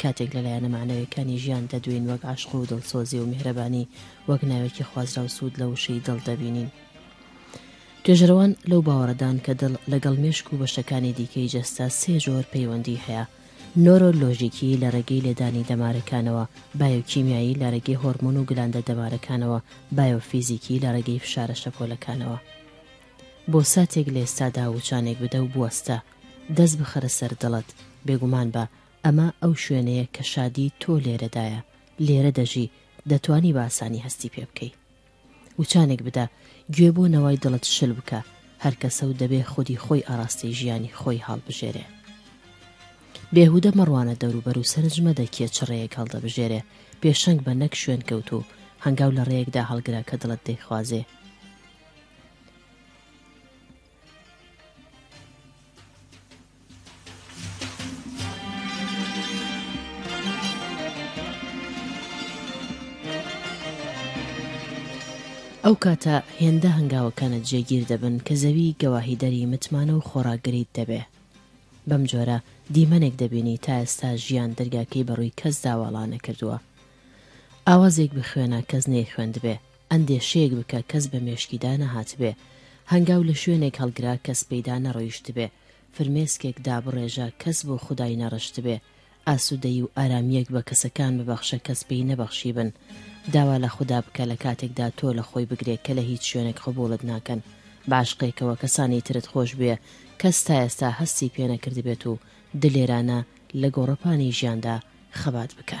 کاتێک لە لایەنە مەعنەویەکانی ژیان دەدوێین وەک عەشق و دڵسۆزی و میهرەبانی وەک ناوێکی خوازراو سوود لە وشەی دڵ دەبینین. توێژەرەوان لەو باوەڕەدان کە دڵ لەگەڵ مێشک و بەشەکانی دیکەی جەستە سێ جۆر پەیوەندی هەیە، نۆرۆ لۆژیکی لە ڕێگەی لێدانی دەمارەکانەوە، بایۆکیمیایی لە ڕێگەی هۆرمۆن و گلاندە دەمارەکانەوە، بایۆفیزیکی لە ڕێگەی فشارە شەپۆلەکانەوە. بۆ ساتێک لە ئێستادا وچانێک بدە و بوەستە، دەست بخەرە سەر دڵت، بێگومان بە، ئەمە ئەو شوێنەیە کە شادی تۆ لێرەدایە، لێرە دەژی، دەتوانی بە ئاسانی هەستی پێ بکەی. وچانێک بدە، گوێ بۆ نەوای دڵت شل بکە، هەر کەسە و دەبێ خودی خۆی ئاراستەی ژیانی خۆی هەڵبژێرێ. بێهودە مەڕوانە دەوروبەر و سەرنج مەدە کێ چ ڕێیەک هەڵدەبژێرێ، پێشەنگ بە نەک شوێنکەوتوو، هەنگاو لە ڕێیەکدا هەڵگرە کە دڵت دەیخوازێ. ئەو کاتە هێندە هەنگاوەکانت جێگیر دەبن کە زەوی گەواهیدەری متمانە و خۆراگریت دەبێ بەم جۆرە دیمەنێک دەبینی تا ئێستا ژیان دەرگاکەی بەڕووی کەس داواڵا نەکردووە ئاوازێک بخوێنە کەس نەی خوێندبێ ئەندێشەیەک بکە کەس بە مێشکیدا نەهاتبێ. هەنگاو لە شوێنێک هەڵگرە کەس پێیدا نەڕۆیشتبێ. فرمێسکێک دابڕێژە کەس بۆ خودای نەڕشتبێ. ئاسوودەیی و ئارامییەک بە کەسەکان ببەخشە کەس پێی نەبەخشیبن. داوا لە خودا بکە لە کاتێکدا تۆ لە خۆی بگرێ کە لە هیچ شوێنێک قبووڵت ناکەن. بە عەشقێکەوە کەسانی ترت خۆش بوێ کەس تا ئێستا هەستی پێ نەکردبێت و دلێرانە لە گۆڕەپانی ژیاندا خەبات بکە.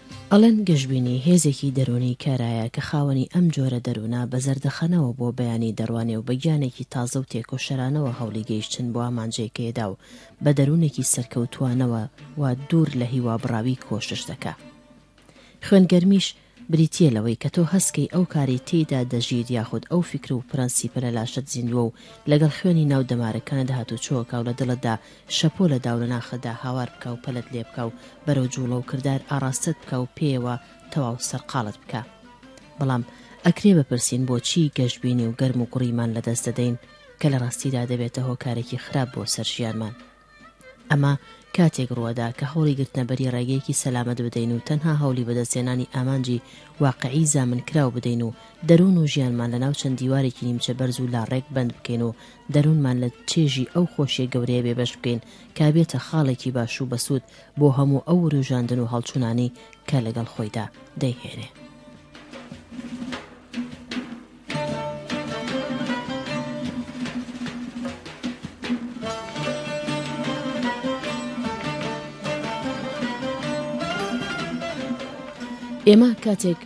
ئەڵێن گەشبینی هێزێکی دەروونی کارایە کە خاوەنی ئەم جۆرە دەروونە بە زەردەخەنەوە بۆ بەیانی دەڕوانێ و بە گیانێکی تازە و تێکۆشەرانەوە هەوڵی گەیشتن بۆ ئامانجێکەیەدا و بە دەروونێکی سەرکەوتووانەوە و دوور لە هیوابڕاوی کۆشش دەکا. خوێنگەرمیش بریتییە لەوەی کە تۆ هەست کەی ئەو کارەی تێیدا دەژیت یاخود ئەو فیکر و پرەنسیپە لە لاشت زیندووە و لەگەڵ خوێنی ناو دەمارەکانت هاتوچۆکا و لە دڵتدا شەپۆ لە داو لە ناخەدا هاوار بکە و پەلت لێ بکە و بەرەو جووڵە و کردار ئاڕاستەت بکە و پێیەوە تەواو سەرقاڵت بکە. بەڵام ئەکرێ بپرسین بۆچی گەشبینی و گەرم و گوڕیمان لە دەست دەدەین کە لە ڕاستیدا دەبێتە هۆکارێکی خراپ بۆ سەر ژیانمان؟ ئەمە کاتێک ڕووەدا کە هەوڵی گرتنەبەری ڕێگەیەکی سەلامەت بدەین و تەنها هەوڵی بەدەستهێنانی ئامانجی واقعی زامنکراو بدەین و دەروون و ژیانمان لەناو چەند دیوارێکی نیمچە بەرز و لاڕێک بەند بکەین و دەروونمان لە چێژی ئەو خۆشیە گەورەیە بێبەش بکەین کە بێتە خاڵێکی باش و بەسوود بۆ هەموو ئەو وروژاندن و هەڵچوونانەی کە لەگەڵ خۆیدا دەیهێنێ. ئێمە کاتێک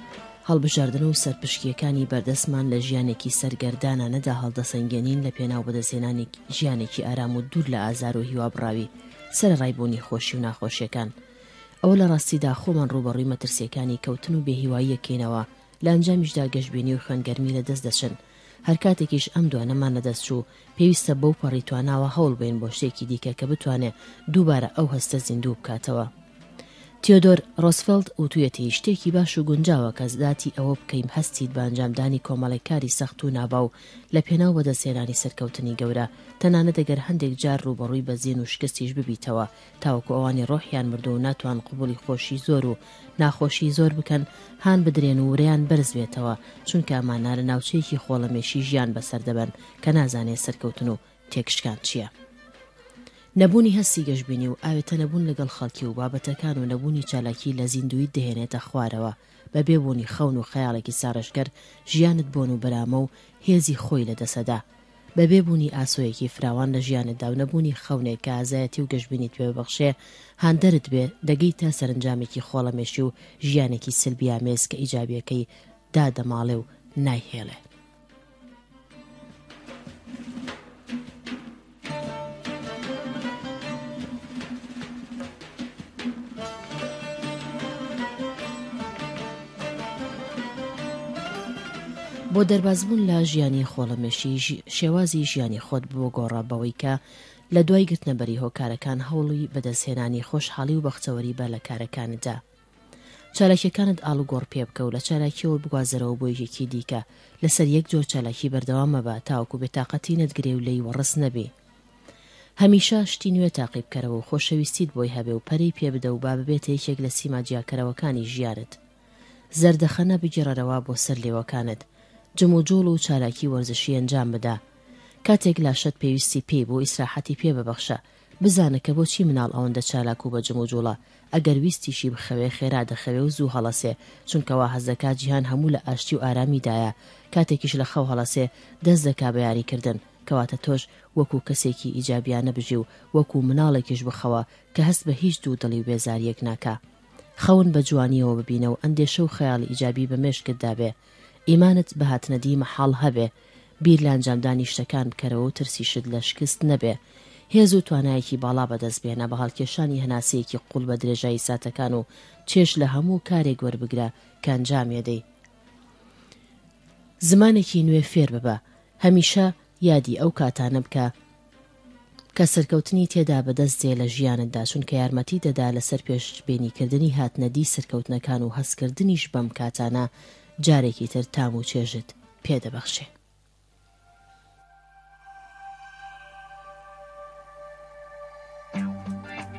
هەڵبژاردن و سەرپشکییەکانی بەردەستمان لە ژیانێکی سەرگەردانانەدا هەڵدەسەنگێنین لە پێناو بەدەستهێنانی ژیانێکی ئارام و دوور لە ئازار و هیوابڕاوی سەرەڕای بوونی خۆشی و ناخۆشیەکان ئەوە لە ڕاستیدا خۆمان ڕووبەڕووی مەترسیەکانی کەوتن و بێهیواییەکەینەوە لە ئەنجامیشدا گەشبینی و خوێنگەرمی لە دەست دەچن هەر کاتێکیش ئەم دوانەمان لەدەست چوو، پێویستە بەو پەڕی تواناوە هەوڵ بەین بۆ شتێکی دیکە کە بتوانێ دووبارە ئەو هەستە زیندوو بکاتەوە. تیۆدۆر ڕۆزفێڵت وتوویەتی شتێکی باش و گونجاوە کە زداتی ئەوە بکەیم هەستیت بە ئەنجامدانی کۆمەڵێک کاری سەخت و ناباو لە پێناو بەدەستهێنانی سەرکەوتنی گەورە، تەنانەت ئەگەر هەندێک جار ڕووبەڕووی بەزین و شکستیش ببیتەوە تاوەکو ئەوانی ڕۆحیان مردوو ناتوان قبوڵی خۆشی زۆر و ناخۆشی زۆر بکەن هان بدرێن و ورەیان بەرز بێتەوە چونکە ئەمانە لە ناوچەیەکی خۆڵەمێشی ژیان بەسەر دەبەن کە نازانێ سەرکەوتن و تێکشکان چیە. نەبوونی هەستی گەشبینی و ئاوێتە نەبوون لەگەڵ خەڵکی و بابەتەکان و نەبوونی چالاکی لە زیندوویت دەهێنێتە خوارەوە، بە بێ بوونی خەون و خەیاڵێکی ساڕێژکەر ژیانت بۆن و بەرامە و هێزی خۆی لە دەسەدا. بەبێ بوونی ئاسۆیەکی فراوان لە ژیانتدا و نەبوونی خەونێک کە ئازایەتی و گەشبینیت پێ ببەخشێ، هاندەرت بێ، دەگەیتە سەرنجامێکی خۆڵەمێشی و ژیانێکی سلبیامێز کە ئیجابییەکەی دادەماڵێ و نایهێڵێ. بۆ دەربازبوون لە ژیانی خۆڵەمێشی شێوازی ژیانی خۆت بگۆڕە بەوەی کە لە دوای گرتنەبەری هۆکارەکان هەوڵی بەدەستهێنانی خۆشحاڵی و بەختەوەری بە لە کارەکانتدا. چالاکیەکانت ئاڵوگۆڕ پێبکە و لە چالاکیەوە بگوازەرەوە بۆ یەکێکی دیکە، لەسەر یەک جۆر چالاکی بەردەوام مەبە تاوەکو بێتاقەتی نەتگرێ و لێی وەڕس نەبی. هەمیشە شتی نوێ تاقیبکەرەوە و خۆشەویستیت بۆی هەبێ و پەرەی پێبدە و با ببێتە یەکێک لە سیما جیاکەرەوەکانی ژیانت. زەردەخەنە بگێڕەرەوە بۆ سەر لێوەکانت. جموجوڵ و چالاکی وەرزشی ئەنجام بدە. کاتێک لاشەت پێویستی پێی بوو ئیسراحەتی پێ ببەخشە، بزانە کە بۆچی مناڵ ئەوەندە چالاک و بە جموجوڵە، ئەگەر ویستیشی بخەوێ خێرا دەخەوێ و زوو هەڵەسێ، چونکە وا هەست دەکا جیهان هەموو لە ئاشتی و ئارامیدایە، کاتێکیش لە خەو هەڵەسێ دەست دەکا بە یاری کردن، کەواتە تۆش وەکوو کەسێکی ئیجابیانە بژی و وەکوو مناڵێکیش بخەوە کە هەست بە هیچ دوو دڵی و بێزارییەک ناکا. خەون بە جوانییەوە ببینە و ئەندێشە و خەیاڵی ئیجابی بە مێشکتدا بێ. ئیمانت بە هاتنەدیی مەحاڵ هەبێ. بیر لە ئەنجامدانی شتەکان بکەرەوە و ترسیشت لە شکست نەبێ. هێز و توانایەکی باڵا بەدەست بێنە، بە هەڵکێشانی هەناسەیەکی قووڵ بە درێژایی ساتەکان و چێژ لە هەموو کارێک وەربگرە کە ئەنجامێدەی. زمانێکی نوێ فێر ببە، هەمیشە یادی ئەو کاتانە بکە، کە سەرکەوتنی تێدا بەدەست دێ لە ژیانتدا چونکە یارمەتیت دەدا لەسەر پێشبینیکردنی هاتنە دی سەرکەوتنەکان و هەستکردنیش بەم کاتانە جارێکی تر تام و چێژت پێ دەبەخشێ.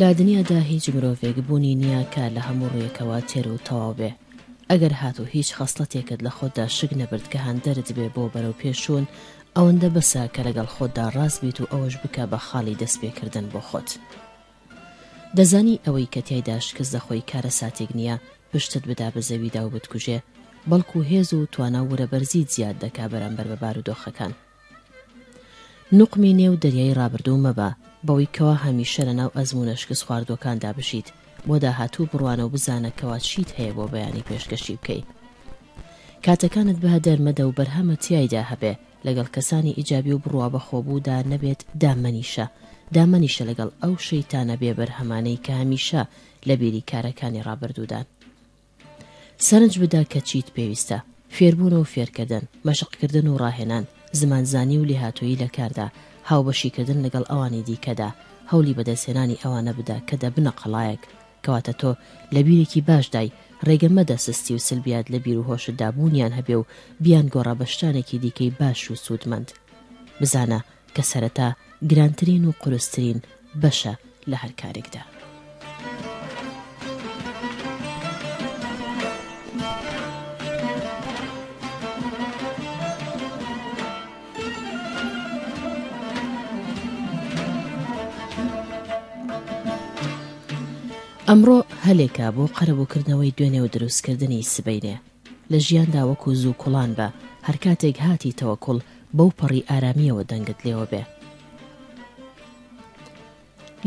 لە دنیادا هیچ مرۆڤێک بوونی نییە کە لە هەموو ڕوویەکەوە تێر و تەواو بێ. ئەگەر هاتوو هیچ خەسڵەتێکت لە خۆتدا شک نەبرد کە هاندەرت بێ بۆ بەرەو پێشوون، ئەوەندە بەسە کە لەگەڵ خۆتدا ڕاست بیت و ئەوەش بکە بە خاڵی دەستپێکردن بۆ خۆت. دەزانی ئەوەی کە تیایدا شکست دەخۆی کارەساتێک نیە پشتت بدا بە زەویدا و بتکوژێ بەڵکو هێز و توانا و ورەبەرزیت زیاد دەکا بەرامبەر بە بارودۆخەکان. نوقمی نێو دەریای ڕابردوو مەبە بەوەی کەوا هەمیشە لەناو ئەزمونە شکست خواردوەکاندا بژیت بۆ داهاتوو بڕوانە و بزانە کەوا چیت هەیە بۆ بەیانی پێشکەشی بکەی کاتەکانت بهدەر مەدە و بەرهەمە تیایدا هەبێ لەگەڵ کەسانی ئیجابی و بڕوابەخۆبوودا نەبێت دامەنیشە، دامەنیشە لەگەڵ ئەو شەیتانە بێ بەرهەمانەی کە هەمیشە لە بیری کارەکانی ڕابردوودان. سەرنج بدە کە چیت پێویستە، فێربوون و فێرکردن، مەشقکردن و ڕاهێنان، زمانزانی و لێهاتوویی لە کاردا، هاوبەشیکردن لەگەڵ ئەوانی دیکەدا، هەوڵی بەدەستهێنانی ئەوانە بدە کە دەبنە قەڵایەک کەواتە تۆ لە بیرێکی باشدای، ڕێگە مەدە سستی و سلبیات لە بیر و هۆشتدا بوونیان هەبێ و بیانگۆڕە بە شتانێکی دیکەی باش و سوودمەند. بزانە کە سەرەتا گرانترین و قورسترین بەشە لە هەر کارێکدا. ئەمڕۆ هەلێکە بۆ قەرەبووکردنەوەی دوێنێ و دروستکردنی سبەینێ. لە ژیاندا وەکو زووکوڵان بە، هەر کاتێک هاتیتەوە کوڵ، بەو پەڕی ئارامییەوە دەنگت لێوە بێ.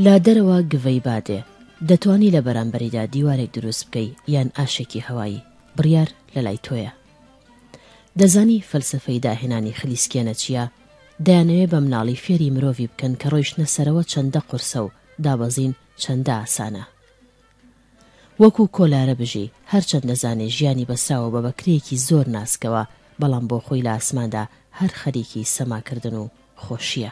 لە دەرەوە گڤەی با دێ، دەتوانی لە بەرامبەریدا دیوارێک دروست بکەی یان ئاشێکی هەوایی، بڕیار لە لای تۆیە. دەزانی فەلسەفەی داهێنانی خلیسکێنە چیە؟ دەیانەوێ بە مناڵی فێری مرۆڤی بکەن کە ڕۆیشتنە سەرەوە چەندە قورسە و دابەزین چەندە ئاسانە. وەکو کۆلارە بژی، هەرچەند دەزانێ ژیانی بەسراوە بە بەکرێیەکی زۆر ناسکەوە، بەڵام بۆ خۆی لە ئاسماندا هەر خەریکی سەماکردن و خۆشیە.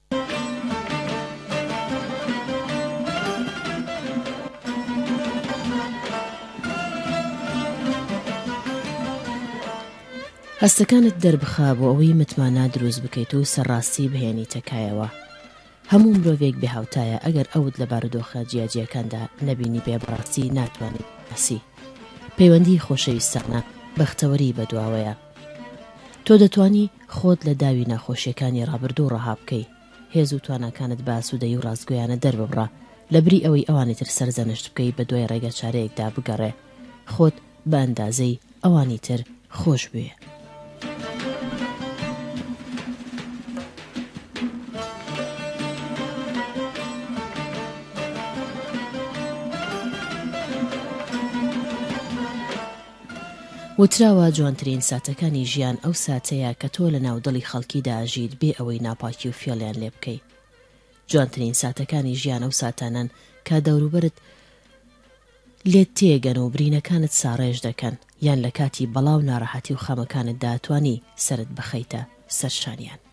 هەستەکانت دەربخە بۆ ئەوەی متمانە دروست بکەیت و سەرڕاستی بهێنیتە کایەوە هەموو مرۆڤێک بێهاوتایە ئەگەر ئەوت لە بارودۆخە جیاجیەکاندا نەبینی بێ بەڕاستی ناتوانیت بەسی پەیوەندی خۆشەویستانە بەختەوەری بەدواوەیە تۆ دەتوانی خۆت لە داوی ناخۆشیەکانی ڕابردوو ڕەها بکەی، هێز و تواناکانت بە ئاسودەیی و ڕاستگۆیانە دەرببڕە، لە بری ئەوەی ئەوانی تر سەرزەنشت بکەی بە دوای ڕێگا چارەیەکدا بگەڕێ، خۆت بە ئەندازەی ئەوانی تر خۆش بوێ. وتراوە جوانترین ساتەکانی ژیان ئەو ساتەیە کە تۆ لەناو دڵی خەڵکیدا ئەژیت بێ ئەوەی ناپاکی و فێڵیان لێ بکەی جوانترین ساتەکانی ژیان ئەو ساتانەن کە دەوروبەرت لێت تێگەن و برینەکانت ساڕێژ دەکەن یان لە کاتی بەڵا و ناڕەحەتی و خەمەکانتدا توانی سەرت بخەیتە سەر شانیان.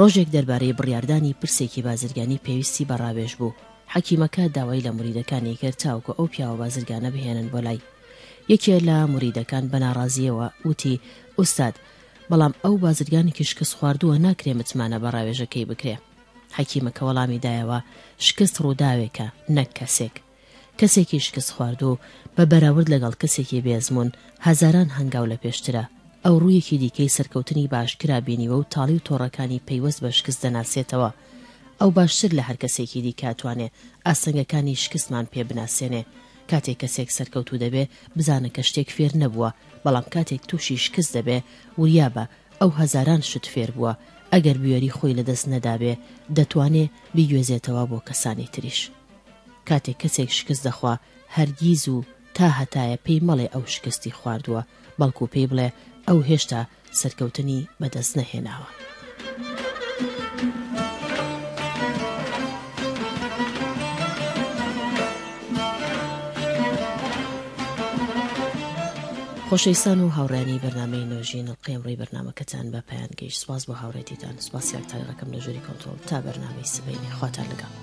ڕۆژێک دەربارەی بڕیاردانی پرسێکی بازرگانی پێویستی بە ڕاوێژ بوو، حەکیمەکە داوای لە موریدەکانی کرد تاوەکو ئەو پیاوە بازرگانە بهێنن بۆ لای. یەکێ لە موریدەکان بە ناڕازییەوە وتی، ئوستاد، بەڵام ئەو بازرگانێکی شکستخواردووە ناکرێ متمانە بە ڕاوێژەکەی بکرێ. حەکیمەکە وەڵامی دایەوە، شکست ڕووداوێکە، نەک کەسێک. کەسێکی شکستخواردوو بە بەراورد لەگەڵ کەسێکی بێئەزموون هەزاران هەنگاو لە پێشترە، ئەو ڕوویەکی دیکەی سەرکەوتنی باشکرا بینیوە و تاڵی و تۆڕەکانی پەیوەست بە شکست دەناسێتەوە، ئەو باشتر لە هەر کەسێکی دیکە ئەتوانێ ئاستەنگەکانی شکستمان پێ بناسێنێ، کاتێ کەسێک سەرکەوتوو دەبێ بزانە کە شتێک فێر نەبووە، بەڵام کاتێک تووشی شکست دەبێ وریابە ئەو هەزاران شت فێر بووە، ئەگەر بوێری خۆی لەدەست نەدابێ دەتوانێ بیگوێزێتەوە بۆ کەسانی تریش. کاتێک کەسێک شکست دەخوا هەرگیز و تا هەتایە پێی مەڵێ ئەو شکستی خواردووە، بەڵکو پێی بڵێ ئەو هێشتا سەرکەوتنی بەدەست نەهێناوە. خۆشەویستان و هاوڕێیانی بەرنامەی نۆژین ئەڵقەی ئەمڕۆی بەرنمەکەتان بە پایان گەیشت سپاس بۆ هاوڕێتیتان سپاسی ئەکتاوی ڕەکەم لە ژووری کۆنتۆڵ تا بەرنامەی سبەینێ خواتان لەگەڵ